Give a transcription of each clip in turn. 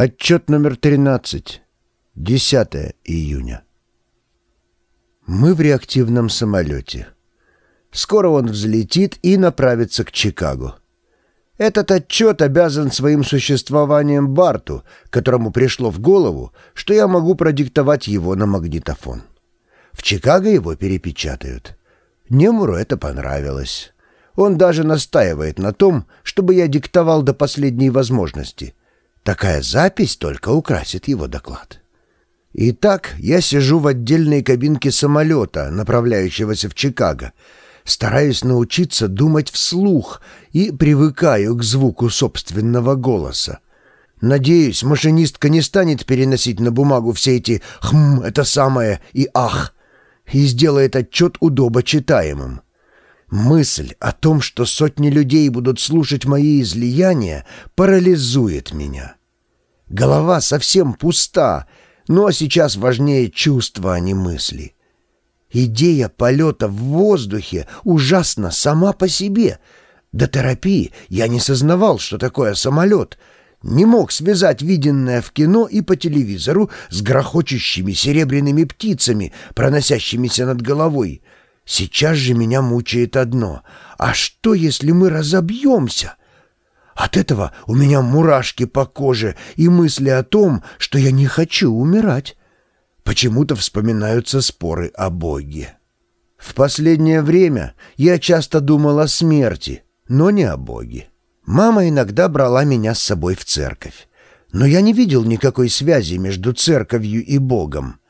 Отчет номер 13. 10 июня. Мы в реактивном самолете. Скоро он взлетит и направится к Чикаго. Этот отчет обязан своим существованием Барту, которому пришло в голову, что я могу продиктовать его на магнитофон. В Чикаго его перепечатают. Немуру это понравилось. Он даже настаивает на том, чтобы я диктовал до последней возможности — Такая запись только украсит его доклад. Итак, я сижу в отдельной кабинке самолета, направляющегося в Чикаго, стараюсь научиться думать вслух и привыкаю к звуку собственного голоса. Надеюсь, машинистка не станет переносить на бумагу все эти «хм, это самое» и «ах» и сделает отчет удобочитаемым. Мысль о том, что сотни людей будут слушать мои излияния, парализует меня. Голова совсем пуста, но сейчас важнее чувства, а не мысли. Идея полета в воздухе ужасна сама по себе. До терапии я не сознавал, что такое самолет. Не мог связать виденное в кино и по телевизору с грохочущими серебряными птицами, проносящимися над головой. Сейчас же меня мучает одно. А что, если мы разобьемся? От этого у меня мурашки по коже и мысли о том, что я не хочу умирать. Почему-то вспоминаются споры о Боге. В последнее время я часто думал о смерти, но не о Боге. Мама иногда брала меня с собой в церковь, но я не видел никакой связи между церковью и Богом.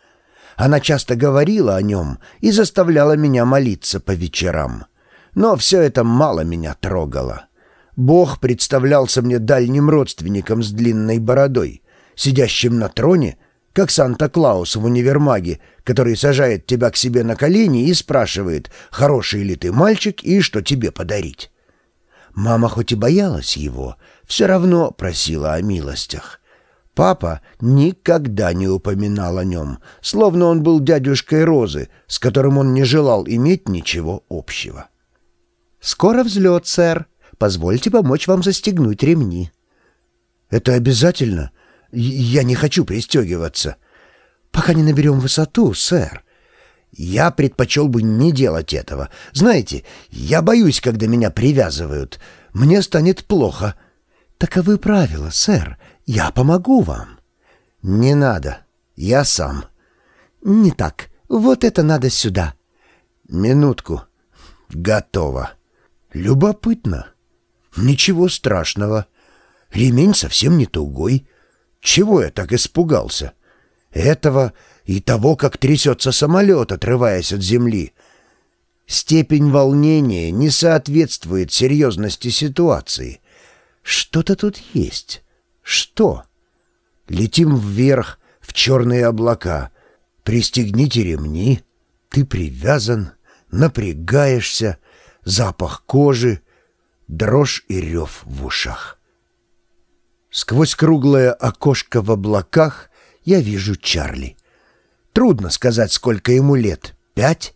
Она часто говорила о нем и заставляла меня молиться по вечерам. Но все это мало меня трогало. Бог представлялся мне дальним родственником с длинной бородой, сидящим на троне, как Санта-Клаус в универмаге, который сажает тебя к себе на колени и спрашивает, хороший ли ты мальчик и что тебе подарить. Мама хоть и боялась его, все равно просила о милостях. Папа никогда не упоминал о нем, словно он был дядюшкой Розы, с которым он не желал иметь ничего общего. «Скоро взлет, сэр», Позвольте помочь вам застегнуть ремни». «Это обязательно? Я не хочу пристегиваться». «Пока не наберем высоту, сэр». «Я предпочел бы не делать этого. Знаете, я боюсь, когда меня привязывают. Мне станет плохо». «Таковы правила, сэр. Я помогу вам». «Не надо. Я сам». «Не так. Вот это надо сюда». «Минутку. Готово. Любопытно». Ничего страшного. Ремень совсем не тугой. Чего я так испугался? Этого и того, как трясется самолет, отрываясь от земли. Степень волнения не соответствует серьезности ситуации. Что-то тут есть. Что? Летим вверх, в черные облака. Пристегните ремни. Ты привязан, напрягаешься, запах кожи — дрожь и рев в ушах. Сквозь круглое окошко в облаках я вижу Чарли. Трудно сказать, сколько ему лет. Пять?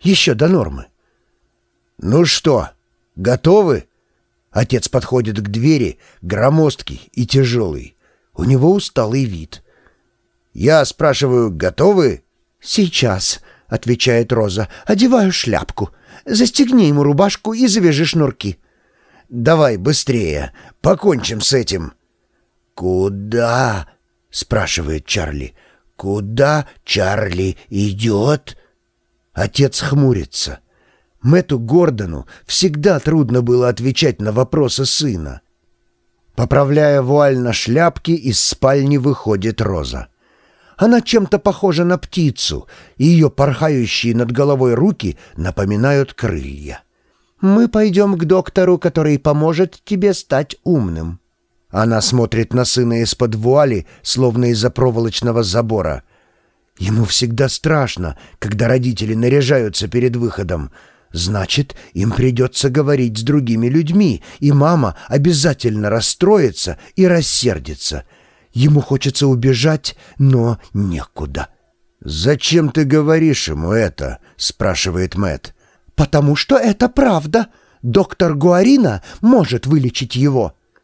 Еще до нормы. «Ну что, готовы?» Отец подходит к двери, громоздкий и тяжелый. У него усталый вид. «Я спрашиваю, готовы?» «Сейчас», — отвечает Роза. «Одеваю шляпку. Застегни ему рубашку и завяжи шнурки». Давай быстрее, покончим с этим». «Куда?» — спрашивает Чарли. «Куда Чарли идет?» Отец хмурится. Мэту Гордону всегда трудно было отвечать на вопросы сына. Поправляя вуаль на шляпке, из спальни выходит Роза. Она чем-то похожа на птицу, и ее порхающие над головой руки напоминают крылья. Мы пойдем к доктору, который поможет тебе стать умным». Она смотрит на сына из-под вуали, словно из-за проволочного забора. Ему всегда страшно, когда родители наряжаются перед выходом. Значит, им придется говорить с другими людьми, и мама обязательно расстроится и рассердится. Ему хочется убежать, но некуда. «Зачем ты говоришь ему это?» — спрашивает Мэтт. «Потому что это правда. Доктор Гуарина может вылечить его».